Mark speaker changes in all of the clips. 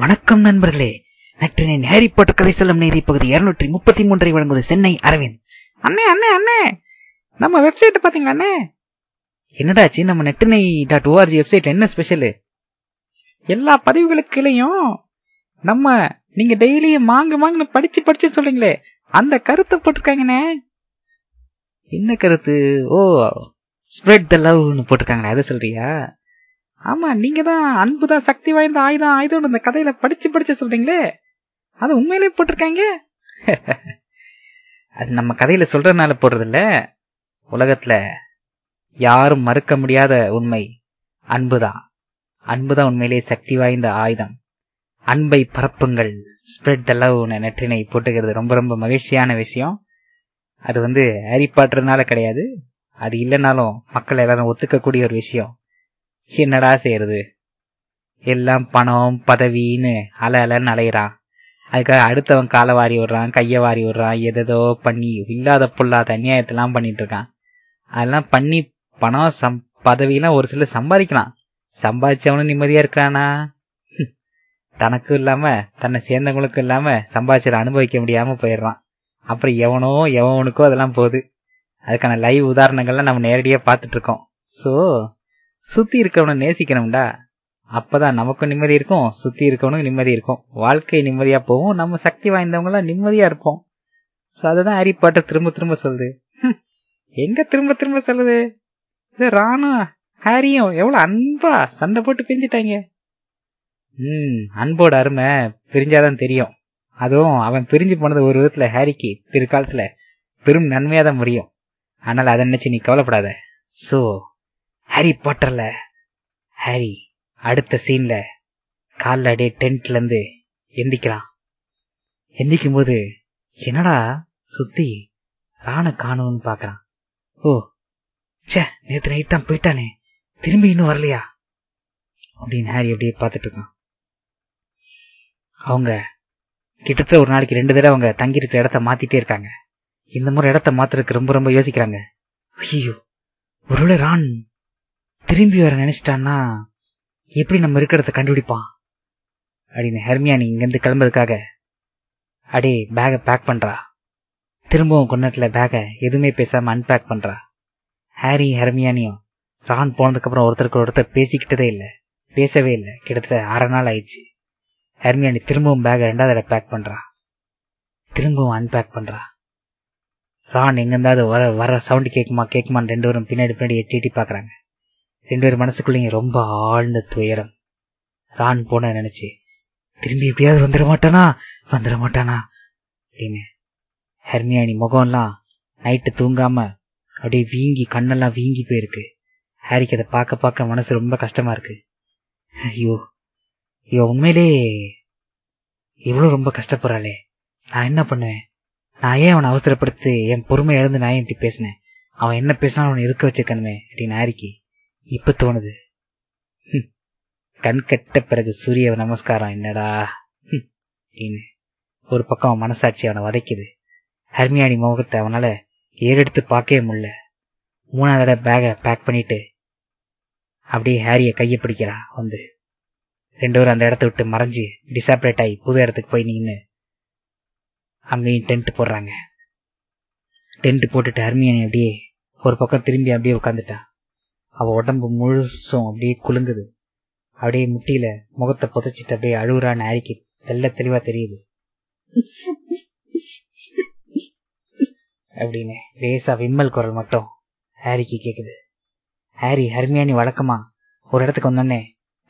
Speaker 1: வணக்கம் நண்பர்களே. நற்றினின் Harry Potter கதை செல்லும் நீதி பகுதி இருநூற்றி முப்பத்தி மூன்றை வழங்குவது சென்னை அரவிந்த்.
Speaker 2: அண்ணே அண்ணே அண்ணே! நம்ம வெப்சைட் பாத்தீங்களா அண்ணே?
Speaker 1: என்னடாச்சு? நம்ம நெட்டினை டாட் ஓஆர்ஜி வெப்சைட்ல என்ன ஸ்பெஷல்
Speaker 2: எல்லா பதிவுகளுக்குலையும் நம்ம நீங்க டெய்லியும் மாங்கு மாங்குன்னு படிச்சு படிச்சு சொல்றீங்களே அந்த கருத்தை போட்டிருக்காங்கண்ணே
Speaker 1: என்ன கருத்து? ஓ ஸ்ப்ரெட் த லவ்னு போட்டிருக்காங்களே அதை சொல்றியா?
Speaker 2: ஆமா நீங்க தான் அன்புதான் சக்தி வாய்ந்த ஆயுதம் ஆயுதம் இந்த கதையில படிச்சு படிச்சு சொல்றீங்களே? அது உண்மையிலே போட்டிருக்காங்க?
Speaker 1: அது நம்ம கதையில சொல்றதுனால போடுறது இல்ல உலகத்துல யாரும் மறுக்க முடியாத உண்மை அன்புதான் அன்புதான் உண்மையிலேயே சக்தி வாய்ந்த ஆயுதம். அன்பை பரப்புங்கள். ஸ்ப்ரெட் த லவ் நெற்றினை போட்டுக்கிறது ரொம்ப ரொம்ப மகிழ்ச்சியான விஷயம். அது வந்து ஹரிப்பாட்டுறதுனால கிடையாது. அது இல்லைனாலும் மக்கள் எல்லாரும் ஒத்துக்கக்கூடிய ஒரு விஷயம். என்னடா செய்யறது? எல்லாம் பணம் பதவின்னு அல அலன்னு அலையிறான். அதுக்காக அடுத்தவன் காலை வாரி விடுறான் கையை வாரி விடுறான் எதோ பண்ணி இல்லாத பொல்லாத அநியாயத்தெல்லாம் பண்ணிட்டு இருக்கான். அதெல்லாம் பண்ணி பணம் சம் பதவியெல்லாம் ஒரு சிலர் சம்பாதிக்கலாம் சம்பாதிச்சவனும் நிம்மதியா இருக்கானா தனக்கும் இல்லாம தன்னை சேர்ந்தவங்களுக்கும் இல்லாம சம்பாதிச்சதை அனுபவிக்க முடியாம போயிடுறான். அப்புறம் எவனோ எவனுக்கோ அதெல்லாம் போகுது. அதுக்கான லைவ் உதாரணங்கள்லாம் நம்ம நேரடியா பார்த்துட்டு இருக்கோம். ஸோ சுத்தி இருக்கவனை நேசிக்கணும்டா. அப்பதான் நமக்கும் நிம்மதி இருக்கும் சுத்தி இருக்கவனுக்கு நிம்மதி இருக்கும். வாழ்க்கை நிம்மதியா போகும். நம்ம சக்தி வாய்ந்தவங்களாம் நிம்மதியா இருப்போம். சோ அதுதான் ஹாரி பாட்டர் திரும்ப திரும்ப சொல்லுது.
Speaker 2: எங்க திரும்ப திரும்ப சொல்லுது? இது ராணா ஹாரியும் எவ்வளவு அன்பா சண்டை போட்டு பிரிஞ்சிட்டாங்க.
Speaker 1: ம் அன்போட அருமை பிரிஞ்சாதான் தெரியும். அதுவும் அவன் பிரிஞ்சு போனது ஒரு விதத்துல ஹாரிக்கு பிற்காலத்துல பெரும் நன்மையாதான் முடியும் ஆனால் அதை நினைச்சு நீ கவலைப்படாத. So Harry பாட்டர்ல. ஹாரி அடுத்த சீன்ல காலில் அப்படியே டென்ட்ல இருந்து எந்திக்கிறான். எந்திக்கும் போது என்னடா சுத்தி ராண காணும்னு பாக்குறான். ஓ சே நேத்து நைட் தான் போயிட்டானே. திரும்பி இன்னும் வரலையா? அப்படின்னு ஹாரி அப்படியே பார்த்துட்டு இருக்கான். அவங்க கிட்டத்தட்ட ஒரு நாளைக்கு ரெண்டு தடவை அவங்க தங்கி இருக்கிற இடத்த மாத்திட்டே இருக்காங்க. இந்த முறை இடத்த மாத்துறதுக்கு ரொம்ப ரொம்ப யோசிக்கிறாங்க. ஐயோ ஒருவேளை ரான் திரும்பி வர நினைச்சிட்டான்னா எப்படி நம்ம இருக்கிறத கண்டுபிடிப்பான்? அப்படின்னு ஹெர்மியானி இங்கிருந்து கிளம்புறதுக்காக அடே பேகை பேக் பண்றா. திரும்பவும் கொண்டத்துல பேகை எதுவுமே பேசாம அன்பேக் பண்றா. ஹாரி ஹெர்மியானியும் ரான் போனதுக்கு அப்புறம் ஒருத்தருக்கு ஒருத்தர் பேசிக்கிட்டதே இல்லை. பேசவே இல்லை. கிட்டத்தட்ட அரை நாள் ஆயிடுச்சு. ஹெர்மியானி திரும்பவும் பேகை ரெண்டாவது இடம் பேக் பண்றா. திரும்பவும் அன்பேக் பண்றா. ரான் எங்கிருந்தாவது வர வர சவுண்ட் கேட்குமா கேட்குமான்னு ரெண்டு பேரும் பின்னாடி பின்னாடி எட்டி எட்டி பாக்குறாங்க. ரெண்டு பேர் மனசுக்குள்ளேயும் ரொம்ப ஆழ்ந்த துயரம். ரான் போன நினைச்சு திரும்பி எப்படியாவது வந்துட மாட்டானா? வந்துட மாட்டானா? அப்படின்னு. ஹெர்மியானி முகம்லாம் நைட்டு தூங்காம அப்படியே வீங்கி கண்ணெல்லாம் வீங்கி போயிருக்கு. ஹாரிக்கு அதை பார்க்க பார்க்க மனசு ரொம்ப கஷ்டமா இருக்கு. ஐயோ ஐயோ உண்மையிலே இவ்வளோ ரொம்ப கஷ்டப்படுறாளே. நான் என்ன பண்ணுவேன்? நான் ஏன் அவனை அவசரப்படுத்து என் பொறுமை இழந்து நான் ஏன் இப்படி பேசினேன்? அவன் என்ன பேசினாலும் அவனை இருக்க வச்சிருக்கணுமே அப்படின்னு ஹாரிக்கு இப்ப தோணுது. கண் கட்ட பிறகு சூரிய நமஸ்காரம் என்னடா? அப்படின்னு ஒரு பக்கம் மனசாட்சி அவனை வதைக்குது. ஹர்மியானி முகத்தை அவனால ஏறெடுத்து பார்க்கவே முடியல. மூணாவது தடவை பேகை பேக் பண்ணிட்டு அப்படியே ஹாரிய கையை பிடிக்கிறான் வந்து. ரெண்டு பேரும் அந்த இடத்த விட்டு மறைஞ்சு டிசாப்ரேட் ஆகி புது இடத்துக்கு போய் நின்று அங்கேயும் டென்ட் போடுறாங்க. டென்ட் போட்டுட்டு ஹர்மியானி அப்படியே ஒரு பக்கம் திரும்பி அப்படியே உட்காந்துட்டான் அவ உடம்பு முழுசும் அப்படியே குலுங்குது. அப்படியே முட்டியில முகத்தை புதைச்சிட்டு அப்படியே அழுகுறான்னு ஹாரிக்கு தெல்ல தெளிவா தெரியுது. அப்படின்னு லேசா விம்மல் குரல் மட்டும் ஹாரிக்கு கேக்குது. ஹாரி ஹர்மியானி வழக்கமா? ஒரு இடத்துக்கு வந்தோடனே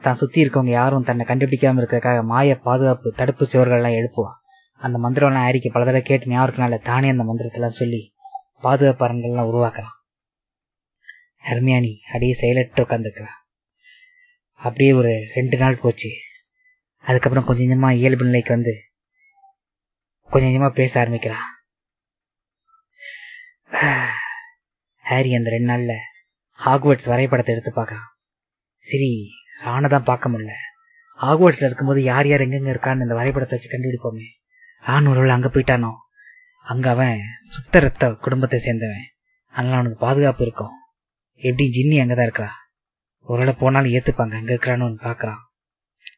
Speaker 1: தான் சுத்தி இருக்கவங்க யாரும் தன்னை கண்டுபிடிக்காம இருக்கிறதுக்காக மாய பாதுகாப்பு தடுப்பு சுவர்கள் எல்லாம் எழுப்புவான். அந்த மந்திரம் எல்லாம் ஹாரிக்கு பல தடவை கேட்டு ஞாபகத்தினால தானே அந்த மந்திரத்தெல்லாம் சொல்லி பாதுகாப்பு அரண்கள்லாம் உருவாக்குறான். ஹர்மியானி அப்படியே செயலற்று உட்காந்துருக்கலாம் அப்படியே ஒரு ரெண்டு நாள் போச்சு. அதுக்கப்புறம் கொஞ்சம் கொஞ்சமா இயல்பு நிலைக்கு வந்து கொஞ்சம் கொஞ்சமா பேச ஆரம்பிக்கிறான் ஹாரி அந்த ரெண்டு நாள்ல ஹாக்வர்ட்ஸ் வரைபடத்தை எடுத்து பார்க்கறான். சரி ராணை தான் பார்க்க முடியல. ஹாக்வர்ட்ஸில் இருக்கும்போது யார் யார் எங்கெங்க இருக்கான்னு இந்த வரைபடத்தை வச்சு கண்டுபிடிப்போமே. ரான் ஒருவேளை அங்க போயிட்டானோ? அங்க அவன் சுத்த ரத்த குடும்பத்தை சேர்ந்தவன். அதனால அவனுக்கு பாதுகாப்பு இருக்கும். எப்படி ஜின்னி அங்கதான் இருக்கிறா? ஒருவேளை போனாலும் ஏத்துப்பாங்க. அங்க இருக்கிறான்னு பாக்குறான்.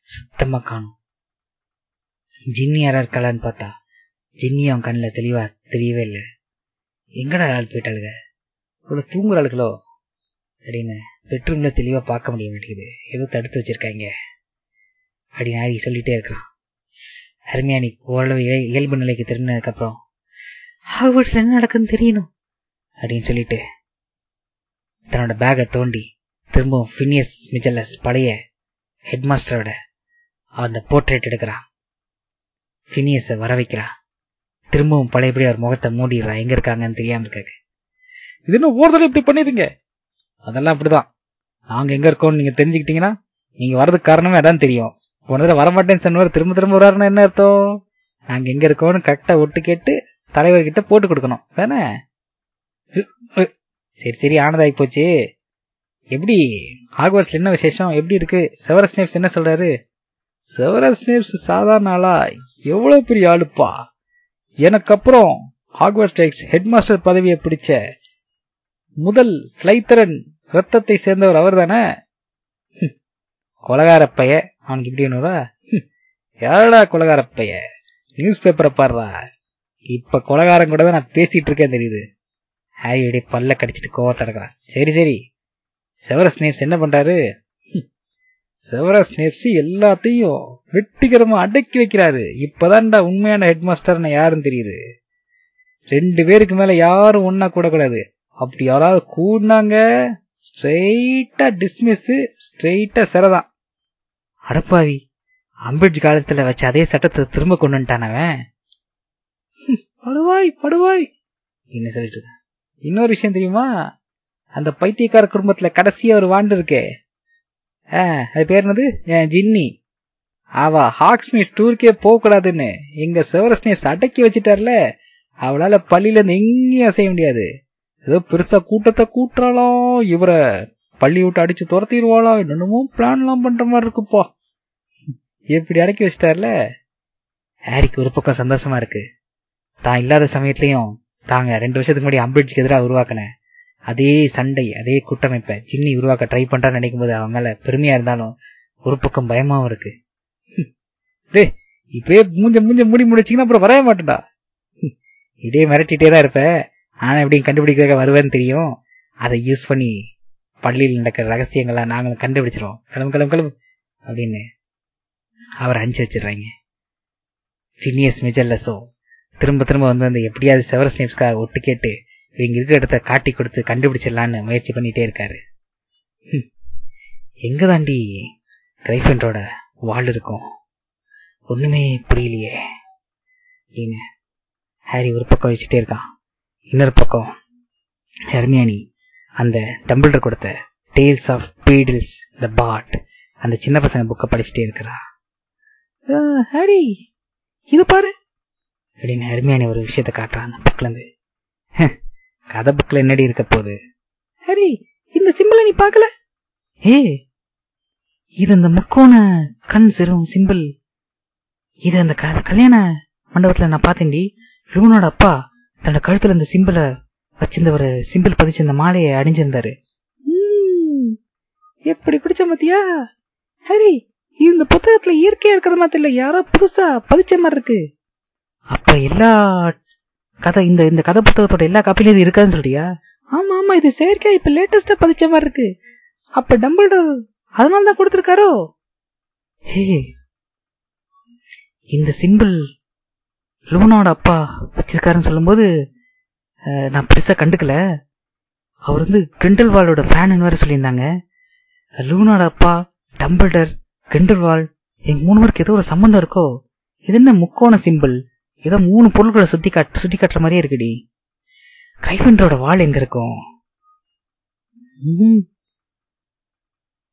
Speaker 1: சுத்தமா காணும். ஜின்னி யாரா இருக்காளான்னு பார்த்தா ஜின்னி அவன் கண்ணில் தெளிவா தெரியவே இல்லை. எங்கடா ஆள் போயிட்டாளுங்க? இவ்வளோ தூங்குறாளுகளோ அப்படின்னு பெட்ரூம்ல தெளிவா பார்க்க முடிய மாட்டேங்குது. ஏதோ தடுத்து வச்சிருக்காங்க. அப்படின்னு ஹாரி சொல்லிட்டே இருக்கான். அருமையானி ஓரளவு இயல் இயல்பு நிலைக்கு திரும்பினதுக்கு அப்புறம் ஹார்வர்ட்ஸ்ல என்ன நடக்குதுன்னு தெரியணும் அப்படின்னு சொல்லிட்டு தன்னோட பேக்கை தோண்டி திரும்பவும் ஃபினியஸ் மிஜல்லஸ் பழைய ஹெட்மாஸ்டரோட அந்த போர்ட்ரேட் எடுக்கிறான். ஃபினியஸை வர வைக்கிறான் திரும்பவும் பழையபடி அவர் முகத்தை மூடிடுறான் எங்க இருக்காங்கன்னு தெரியாம இருக்காங்க
Speaker 2: இது என்ன ஒரு தடவை இப்படி பண்ணிருங்க அதெல்லாம் அப்படிதான். நாங்க எங்க இருக்கோம்னு நீங்க தெரிஞ்சுக்கிட்டீங்கன்னா நீங்க வர்றதுக்கு காரணமே அதான் தெரியும். போன தடவை வரமாட்டேன்னு சொன்னவர் திரும்ப திரும்ப வர்றாருன்னா என்ன அர்த்தம்? நாங்க எங்க இருக்கோம்னு கரெக்டா ஒட்டு கேட்டு தலைவர்கிட்ட போட்டு கொடுக்கணும். தானே? சரி சரி ஆனதாகி போச்சு. எப்படி? ஹாக்வர்ட்ஸ்ல என்ன விசேஷம்? எப்படி இருக்கு? செவரஸ் ஸ்னேப்ஸ் என்ன சொல்றாரு? செவரஸ் நேப்ஸ் சாதாரண ஆளா? எவ்வளவு பெரிய ஆளுப்பா? எனக்கு அப்புறம் ஹாக்வர்ட்ஸ் ஹெட்மாஸ்டர் பதவியை பிடிச்ச முதல் ஸ்லைத்தரன் ரத்தத்தை சேர்ந்தவர் அவர் தானே கொலகாரப்பைய. அவனுக்கு இப்படி ஒண்ணுவா யாரடா கொலகாரப்பைய? நியூஸ் பேப்பரை பாடுறா? இப்ப கொலகாரம் கூட தான் நான் பேசிட்டு இருக்கேன் தெரியுது. ஹாரியுடைய பல்ல கடிச்சிட்டு கோவத்தைக்குறான் சரி சரி. செவர ஸ்னேப்ஸ் என்ன பண்றாரு? செவர ஸ்னேப்ஸ் எல்லாத்தையும் வெட்டிகரமா அடக்கி வைக்கிறாரு. இப்பதான்டா உண்மையான ஹெட் மாஸ்டர்னு யாருன்னு தெரியுது. ரெண்டு பேருக்கு மேல யாரும் ஒன்னா கூட கூடாது அப்படி யாராவது கூடினாங்க ஸ்ட்ரெயிட்டா டிஸ்மிஸ் ஸ்ட்ரெயிட்டா சிறதான்.
Speaker 1: அடப்பாவி அம்பேட் காலத்துல வச்ச அதே சட்டத்தை திரும்ப கொண்டு
Speaker 2: படுவாய் படுவாய்.
Speaker 1: என்ன சொல்லிட்டு
Speaker 2: இன்னொரு விஷயம் தெரியுமா? அந்த பைத்தியக்கார குடும்பத்துல கடைசியா ஒரு வாண்டு இருக்கே. ஆ, அது பேர் என்னது? ஏன் ஜின்னி. அவ ஹாக்ஸ்மிஸ் டூருக்கே போக கூடாதுன்னு எங்க செவரஸ்னேஸ் அடக்கி வச்சுட்டார்ல அவளால பள்ளியில இருந்து எங்கேயும் அசைய முடியாது. ஏதோ பெருசா கூட்டத்தை கூட்டுறாளாம் இவரை பள்ளி விட்டு அடிச்சு துரத்திடுவாளா என்னென்னமோ பிளான் எல்லாம் பண்ற மாதிரி இருக்குப்பா. எப்படி அடக்கி வச்சிட்டார்ல.
Speaker 1: ஹாரிக்கு ஒரு பக்கம் சந்தோஷமா இருக்கு. தான் இல்லாத சமயத்திலையும் தாங்க ரெண்டு வருஷத்துக்கு முன்னாடி அம்பேத்கருக்கு எதிராக உருவாக்கின அதே சண்டை அதே கூட்டமைப்பை ஜின்னி உருவாக்க ட்ரை பண்றான்னு நினைக்கும் போது அவன் மேல பெருமையா இருந்தாலும் ஒரு பக்கம் பயமாவும் இருக்கு.
Speaker 2: டேய் இப்பயே மூஞ்ச மூஞ்ச மூடி முடிச்சிங்கன்னா அப்புறம் வரவே மாட்டேன்டா.
Speaker 1: இதே மிரட்டிட்டே தான் இருப்ப. ஆனா எப்படியும் கண்டுபிடிக்கிறதுக்கு வருவேன்னு தெரியும். அதை யூஸ் பண்ணி பள்ளியில் நடக்கிற ரகசியங்களை நாங்களும் கண்டுபிடிச்சிருவோம். கிளம்பு கிளம்பு கிளம்பு அப்படின்னு. அவரை அனுப்பிச்சு வச்சிடுறாங்க. ஃபினியஸ் மிஜல்லஸோ திரும்ப திரும்ப வந்து அந்த எப்படியாவது செவர ஸ்னேப்ஸ்க்காக ஒட்டு கேட்டு இவங்க இருக்கிற இடத்த காட்டி கொடுத்து கண்டுபிடிச்சிடலான்னு முயற்சி பண்ணிட்டே இருக்காரு. எங்க தாண்டி கிரைஃபண்டோட வாழ் இருக்கும்? ஒண்ணுமே புரியலையே. அப்படின்னு ஹாரி ஒரு பக்கம் வச்சுட்டே இருக்கான். இன்னொரு பக்கம் ஹெர்மியானி அந்த டம்பிள்டர் கொடுத்த டேல்ஸ் ஆஃப் பீடில்ஸ் த பாட் அந்த சின்ன பசங்க புக்கை படிச்சுட்டே இருக்கிறா.
Speaker 2: ஹாரி இது பாரு.
Speaker 1: அப்படின்னு அருமையான ஒரு விஷயத்த காட்டுறான் அந்த புக்ல இருந்து. கதை புக்ல என்னடி இருக்க போகுது?
Speaker 2: ஹரி இந்த சிம்பிளை நீ பார்க்கல?
Speaker 1: ஏ இது அந்த முக்கோண கண் சிறும் சிம்பிள் இது அந்த க- கல்யாண மண்டபத்துல நான் பார்த்தேன்டி. லூனோட அப்பா தன்னோட கழுத்துல இந்த சிம்பிளை வச்சிருந்த ஒரு சிம்பிள் பதிச்ச இந்த மாலையை அணிஞ்சிருந்தாரு.
Speaker 2: எப்படி பிடிச்ச மத்தியா? ஹரி இந்த புத்தகத்துல இயற்கையா இருக்கிற மாதிரி இல்ல யாரோ புதுசா பதிச்ச மாதிரி இருக்கு.
Speaker 1: அப்ப எல்லா கதை இந்த இந்த கதை புத்தகத்தோட எல்லா காப்பிலும் இது இருக்காதுன்னு சொல்றியா?
Speaker 2: ஆமா ஆமா இது செயற்கையா இப்ப லேட்டஸ்டா பதிச்ச மாதிரி இருக்கு. அப்ப டம்பிள்டர் அதனால தான் கொடுத்திருக்காரோ?
Speaker 1: ஹே இந்த சிம்பிள் லூனாவோட அப்பா வச்சிருக்காருன்னு சொல்லும்போது நான் பெருசா கண்டுக்கல. அவர் வந்து கிரிண்டல்வாலோட ஃபேன் வேற சொல்லியிருந்தாங்க. லூனாவோட அப்பா டம்பிள்டர் கிரிண்டல்வால் எங்க மூணு பேருக்கு ஏதோ ஒரு சம்பந்தம் இருக்கோ? இது என்ன முக்கோண சிம்பிள்? ஏதோ மூணு பொருட்களை சுத்தி காட்டு சுட்டி காட்டுற மாதிரியே இருக்குடி. கைஃபண்டரோட வாள் எங்க இருக்கும்?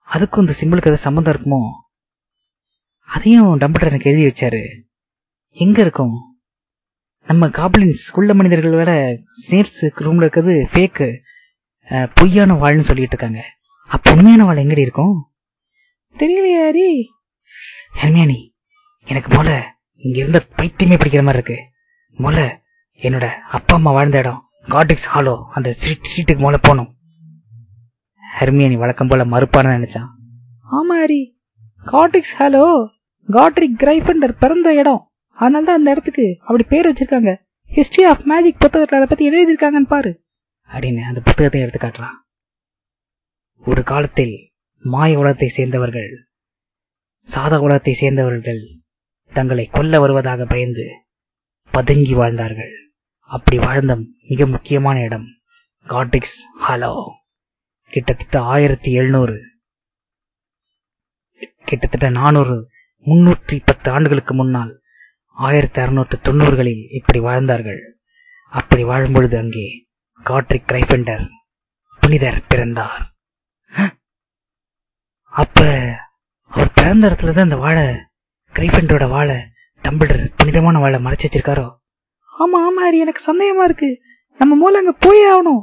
Speaker 1: அதுக்கும் இந்த சிம்பிளுக்கு ஏதாவது சம்மந்தம் இருக்குமோ? அதையும் டம்பிள்டர் எனக்கு எழுதி வச்சாரு. எங்க இருக்கும்? நம்ம காப்ளின்ஸ் குள்ள மனிதர்கள் வேற ஸ்னேப்ஸ் ரூம்ல இருக்கிறது ஃபேக்கு பொய்யான வாழ்னு சொல்லிட்டு இருக்காங்க. அப்ப உண்மையான வாழ் எங்கடி இருக்கும்?
Speaker 2: தெரியலையாரி
Speaker 1: ஹெர்மியானி எனக்கு போல இங்க இருந்த பைத்தியமே பிடிக்கிற மாதிரி இருக்கு. போல என்னோட அப்பா அம்மா வாழ்ந்த இடம் காட்ரிக்ஸ் ஹாலோ அந்த ஸ்ட்ரீட் ஸ்ட்ரீட்டுக்கு போல போனோம். ஹெர்மியானி வழக்கம் போல மறுப்பான்னு நினைச்சான்.
Speaker 2: ஆமா Harry Godric's Hollow Godric Gryffindor பிறந்த இடம்.
Speaker 1: அதனால தான் அந்த இடத்துக்கு அப்படி பேர் வச்சிருக்காங்க. ஹிஸ்டரி ஆஃப் மேஜிக் புத்தகத்துல அதை பத்தி எழுதியிருக்காங்கன்னு பாரு. அப்படின்னு அந்த புத்தகத்தை எடுத்து காட்டுறான். ஒரு காலத்தில் மாய உலகத்தை சேர்ந்தவர்கள் சாதா உலகத்தை சேர்ந்தவர்கள் தங்களை கொல்ல வருவதாக பயந்து பதுங்கி வாழ்ந்தார்கள். அப்படி வாழ்ந்த மிக முக்கியமான இடம் காட்ரிக்ஸ் ஹலோ. கிட்டத்தட்ட ஆயிரத்தி எழுநூறு கிட்டத்தட்ட நானூறு முன்னூற்றி பத்து ஆண்டுகளுக்கு முன்னால் ஆயிரத்தி அறுநூற்று தொண்ணூறுகளில் இப்படி வாழ்ந்தார்கள். அப்படி வாழும்பொழுது அங்கே காட்ரிக் கிரைஃபெண்டர் புனிதர் பிறந்தார். அப்ப அவர் பிறந்த இடத்துல தான் இந்த வாழை கிரைஃபெண்டரோட வாழை டம்பிளர் புனிதமான வாழை மறைச்சு வச்சிருக்காரோ? ஆமா ஆமா ஹரி எனக்கு சந்தேகமா இருக்கு. நம்ம மூலம் அங்க போயே ஆகணும்.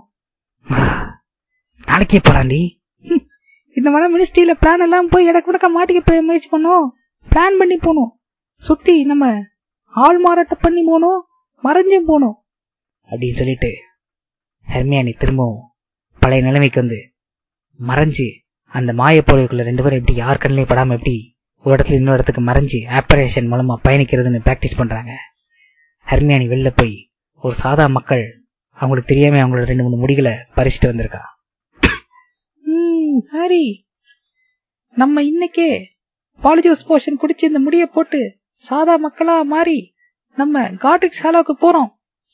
Speaker 1: நாளைக்கே போறாண்டி இந்த மாதிரி மினிஸ்ட்ரியில பிளான் எல்லாம் போய் இடக்கு முடக்க மாட்டிக்க போய் முயற்சி பண்ணோம். பிளான் பண்ணி போனோம். சுத்தி நம்ம ஆள் மாறாட்டம் பண்ணி போனோம். மறைஞ்சும் போனோம். அப்படின்னு சொல்லிட்டு ஹெர்மியானி திரும்பவும் பழைய நிலைமைக்கு வந்து மறைஞ்சு அந்த மாய பொருளுக்குள்ள ரெண்டு பேரும் எப்படி யார் கண்ணிலையும் படாம எப்படி ஒரு இடத்துல இன்னொரு இடத்துக்கு மறைஞ்சு ஆப்பரேஷன் மூலமா பயணிக்கிறதுன்னு பிராக்டிஸ் பண்றாங்க. ஹெர்மியானி வெளில போய் ஒரு சாதா மக்கள் அவங்களுக்கு தெரியாம அவங்களோட ரெண்டு மூணு முடிகளை பறிச்சுட்டு வந்திருக்கா. ஹரி நம்ம இன்னைக்கே பாலிஜோஸ் போஷன் குடிச்சு இந்த முடிய போட்டு சாதா மக்களா மாறி நம்ம காட்ரிக்ஸ் ஹாலோக்கு போறோம்.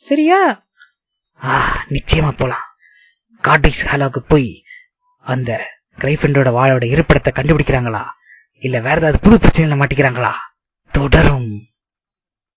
Speaker 1: சரியா? நிச்சயமா போலாம். காட்ரிக்ஸ் ஹாலோக்கு போய் அந்த கிரைஃபண்டோட வாழோட இருப்பிடத்தை கண்டுபிடிக்கிறாங்களா? இல்ல வேற ஏதாவது புது பிரச்சனையில மாட்டிக்கிறாங்களா? தொடரும்.